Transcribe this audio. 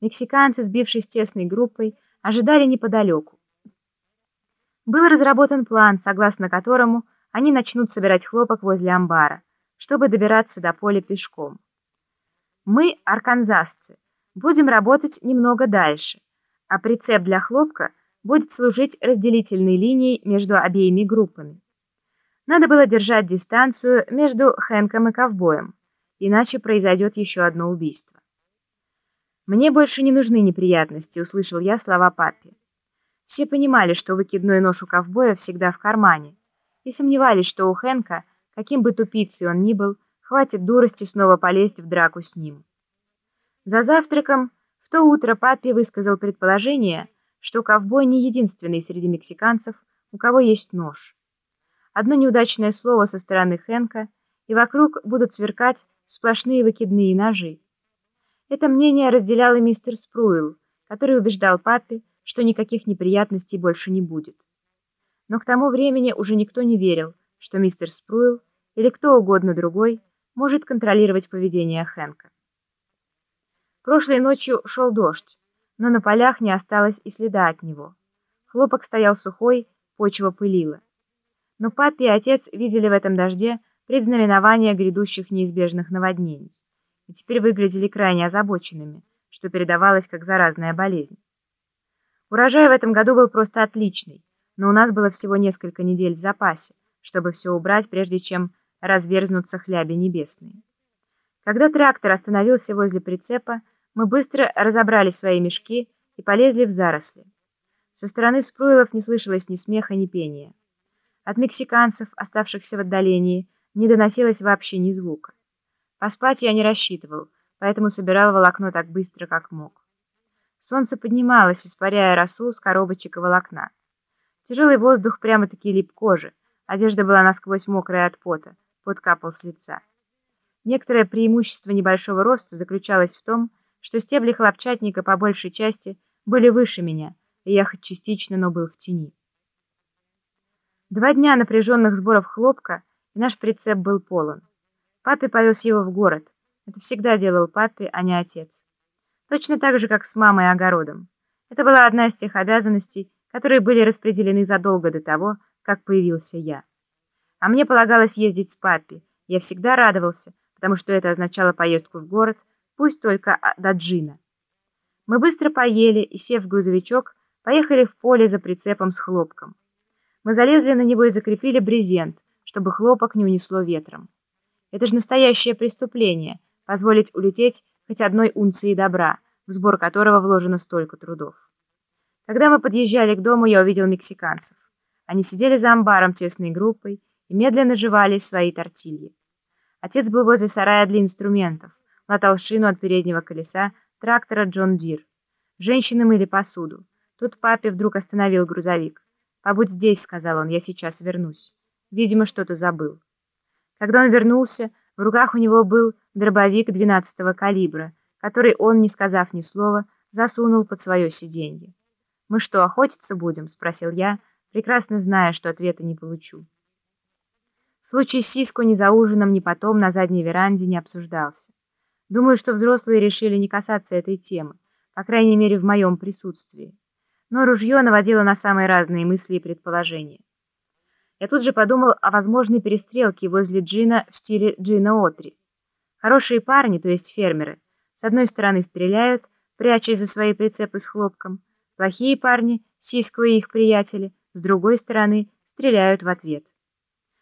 Мексиканцы, сбившись тесной группой, ожидали неподалеку. Был разработан план, согласно которому они начнут собирать хлопок возле амбара, чтобы добираться до поля пешком. Мы, арканзасцы, будем работать немного дальше, а прицеп для хлопка будет служить разделительной линией между обеими группами. Надо было держать дистанцию между Хэнком и ковбоем, иначе произойдет еще одно убийство. «Мне больше не нужны неприятности», — услышал я слова папе. Все понимали, что выкидной нож у ковбоя всегда в кармане, и сомневались, что у Хэнка, каким бы тупицей он ни был, хватит дурости снова полезть в драку с ним. За завтраком в то утро папе высказал предположение, что ковбой не единственный среди мексиканцев, у кого есть нож. Одно неудачное слово со стороны Хэнка, и вокруг будут сверкать сплошные выкидные ножи. Это мнение разделял и мистер Спруил, который убеждал папе, что никаких неприятностей больше не будет. Но к тому времени уже никто не верил, что мистер Спруил или кто угодно другой может контролировать поведение Хэнка. Прошлой ночью шел дождь, но на полях не осталось и следа от него. Хлопок стоял сухой, почва пылила. Но папе и отец видели в этом дожде предзнаменование грядущих неизбежных наводнений и теперь выглядели крайне озабоченными, что передавалось как заразная болезнь. Урожай в этом году был просто отличный, но у нас было всего несколько недель в запасе, чтобы все убрать, прежде чем разверзнутся хляби небесные. Когда трактор остановился возле прицепа, мы быстро разобрали свои мешки и полезли в заросли. Со стороны спруилов не слышалось ни смеха, ни пения. От мексиканцев, оставшихся в отдалении, не доносилось вообще ни звука. Поспать я не рассчитывал, поэтому собирал волокно так быстро, как мог. Солнце поднималось, испаряя росу с коробочек и волокна. Тяжелый воздух прямо-таки лип коже, одежда была насквозь мокрая от пота, пот капал с лица. Некоторое преимущество небольшого роста заключалось в том, что стебли хлопчатника по большей части были выше меня, и я хоть частично, но был в тени. Два дня напряженных сборов хлопка, и наш прицеп был полон. Папе повез его в город. Это всегда делал папе, а не отец. Точно так же, как с мамой и огородом. Это была одна из тех обязанностей, которые были распределены задолго до того, как появился я. А мне полагалось ездить с папой. Я всегда радовался, потому что это означало поездку в город, пусть только до Джина. Мы быстро поели и, сев в грузовичок, поехали в поле за прицепом с хлопком. Мы залезли на него и закрепили брезент, чтобы хлопок не унесло ветром. Это же настоящее преступление — позволить улететь хоть одной унции добра, в сбор которого вложено столько трудов. Когда мы подъезжали к дому, я увидел мексиканцев. Они сидели за амбаром тесной группой и медленно жевали свои тортильи. Отец был возле сарая для инструментов, латал шину от переднего колеса трактора John Deere. Женщины мыли посуду. Тут папа вдруг остановил грузовик. «Побудь здесь», — сказал он, — «я сейчас вернусь». Видимо, что-то забыл. Когда он вернулся, в руках у него был дробовик 12-го калибра, который он, не сказав ни слова, засунул под свое сиденье. «Мы что, охотиться будем?» — спросил я, прекрасно зная, что ответа не получу. Случай с Сиско ни за ужином, ни потом на задней веранде не обсуждался. Думаю, что взрослые решили не касаться этой темы, по крайней мере, в моем присутствии. Но ружье наводило на самые разные мысли и предположения. Я тут же подумал о возможной перестрелке возле Джина в стиле Джина Отри. Хорошие парни, то есть фермеры, с одной стороны стреляют, прячась за свои прицепы с хлопком. Плохие парни, Сиско и их приятели, с другой стороны стреляют в ответ.